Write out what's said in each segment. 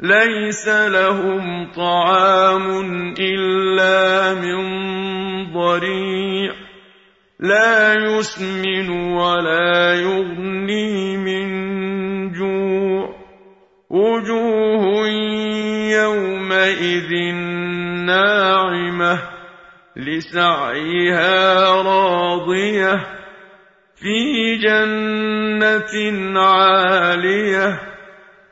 ليس لهم طعام إلا من ضريع. لا يسمن ولا يغني من جوع. وجوه يومئذ ناعمة لسعيها راضية. في جنة عالية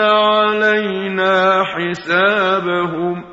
علينا حسابهم